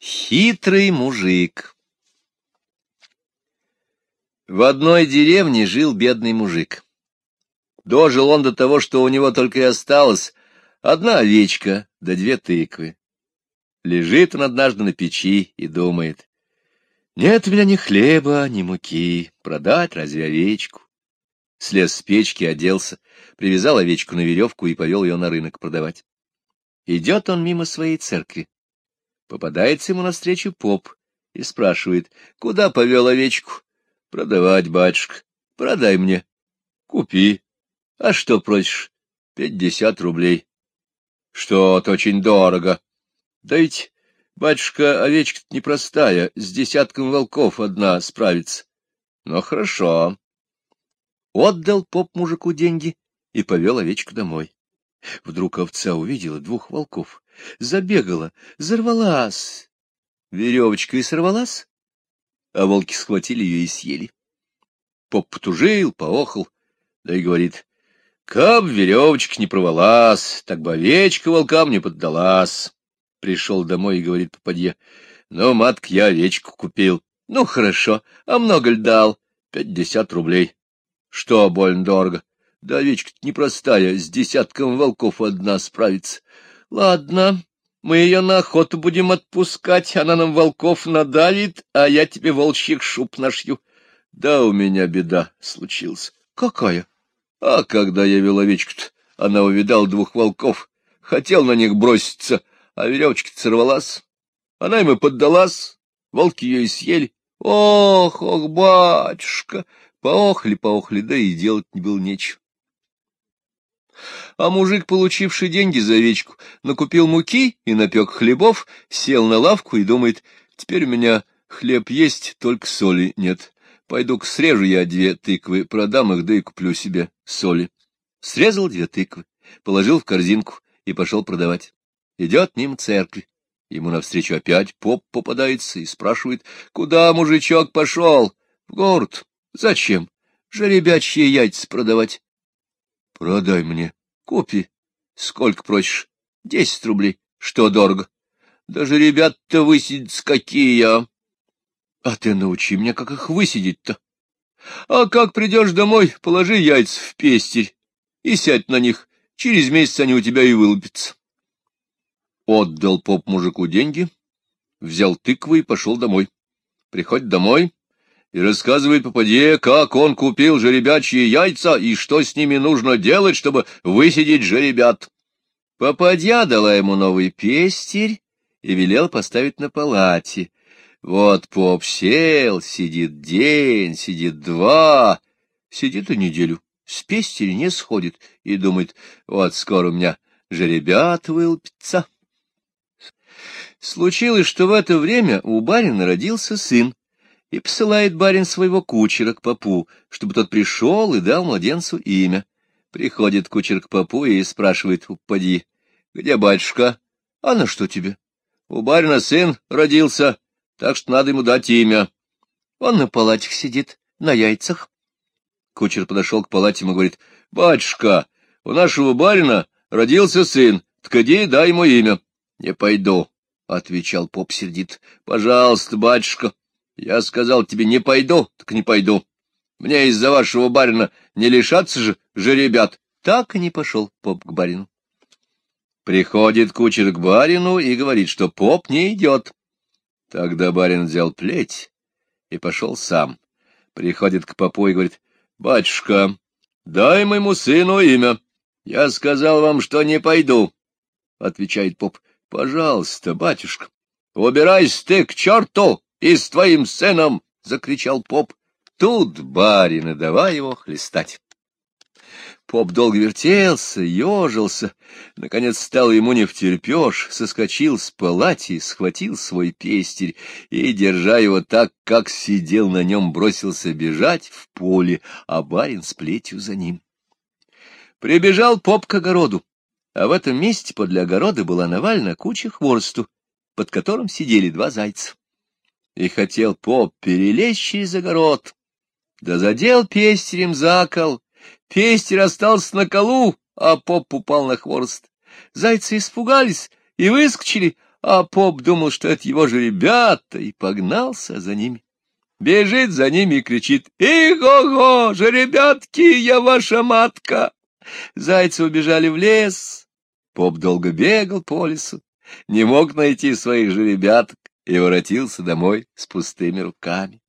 Хитрый мужик В одной деревне жил бедный мужик. Дожил он до того, что у него только и осталось одна овечка да две тыквы. Лежит он однажды на печи и думает, нет у меня ни хлеба, ни муки, продать разве овечку? Слез с печки, оделся, привязал овечку на веревку и повел ее на рынок продавать. Идет он мимо своей церкви. Попадается ему навстречу поп и спрашивает, куда повел овечку? Продавать, батюшка, продай мне. Купи. А что просишь? Пятьдесят рублей. Что-то очень дорого. Да ведь, батюшка, овечка непростая, с десятком волков одна справится. Ну, хорошо. Отдал поп мужику деньги и повел овечку домой. Вдруг овца увидела двух волков, забегала, зарвалась. Веревочка и сорвалась, а волки схватили ее и съели. Поп потужил, поохал, да и говорит, «Каб веревочка не провалась, так бы овечка волкам не поддалась». Пришел домой и говорит попадье, «Ну, матка, я овечку купил». «Ну, хорошо, а много ль дал?» «Пятьдесят рублей». «Что, больно дорого?» Да овечка-то непростая, с десятком волков одна справится. Ладно, мы ее на охоту будем отпускать, она нам волков надавит, а я тебе волчьих шуб нашью. Да у меня беда случилась. Какая? А когда я вел овечку-то, она увидала двух волков, хотел на них броситься, а веревочка-то сорвалась. Она им и поддалась, волки ее и съели. Ох, ох, батюшка! Поохли-поохли, да и делать не было нечего. А мужик, получивший деньги за овечку, накупил муки и напек хлебов, сел на лавку и думает, теперь у меня хлеб есть, только соли нет. Пойду-ка срежу я две тыквы, продам их, да и куплю себе соли. Срезал две тыквы, положил в корзинку и пошел продавать. Идет мимо церкви. Ему навстречу опять поп попадается и спрашивает, куда мужичок пошел? В город. Зачем? Жеребячьи яйца продавать. Продай мне. Купи. Сколько просишь? Десять рублей. Что дорого? Даже ребят-то высидятся какие, а? А ты научи меня, как их высидеть-то. А как придешь домой, положи яйца в пестерь и сядь на них. Через месяц они у тебя и вылупятся. Отдал поп мужику деньги, взял тыквы и пошел домой. Приходит домой, и рассказывает попадье, как он купил жеребячьи яйца и что с ними нужно делать, чтобы высидеть жеребят. Попадья дала ему новый пестирь и велел поставить на палате. Вот поп сел, сидит день, сидит два, сидит и неделю, с пестиря не сходит и думает, вот скоро у меня жеребят вылупится. Случилось, что в это время у барина родился сын, и посылает барин своего кучера к попу, чтобы тот пришел и дал младенцу имя. Приходит кучер к попу и спрашивает у где батюшка? А на что тебе? У барина сын родился, так что надо ему дать имя. Он на палатях сидит, на яйцах. Кучер подошел к палате и говорит, батюшка, у нашего барина родился сын, ткади дай ему имя. Не пойду, — отвечал поп сердит. — Пожалуйста, батюшка, я сказал тебе, не пойду, так не пойду. Мне из-за вашего барина не лишаться же жеребят. Так и не пошел поп к барину. Приходит кучер к барину и говорит, что поп не идет. Тогда барин взял плеть и пошел сам. Приходит к попу и говорит, «Батюшка, дай моему сыну имя. Я сказал вам, что не пойду». Отвечает поп, «Пожалуйста, батюшка, убирайся ты к черту, и с твоим сыном! — закричал поп. Тут барин, и давай его хлестать. Поп долго вертелся, ежился, наконец стал ему не втерпешь, соскочил с палати, схватил свой пестирь и, держа его так, как сидел на нем, бросился бежать в поле, а барин с плетью за ним. Прибежал поп к огороду, а в этом месте подле огорода была навальна куча хворосту, под которым сидели два зайца и хотел поп перелезть через огород. Да задел пестерем за кол. Пестер остался на колу, а поп упал на хворост. Зайцы испугались и выскочили, а поп думал, что это его же ребята, и погнался за ними. Бежит за ними и кричит «Иго-го, же, ребятки, я ваша матка!» Зайцы убежали в лес. Поп долго бегал по лесу, не мог найти своих же ребяток и воротился домой с пустыми руками.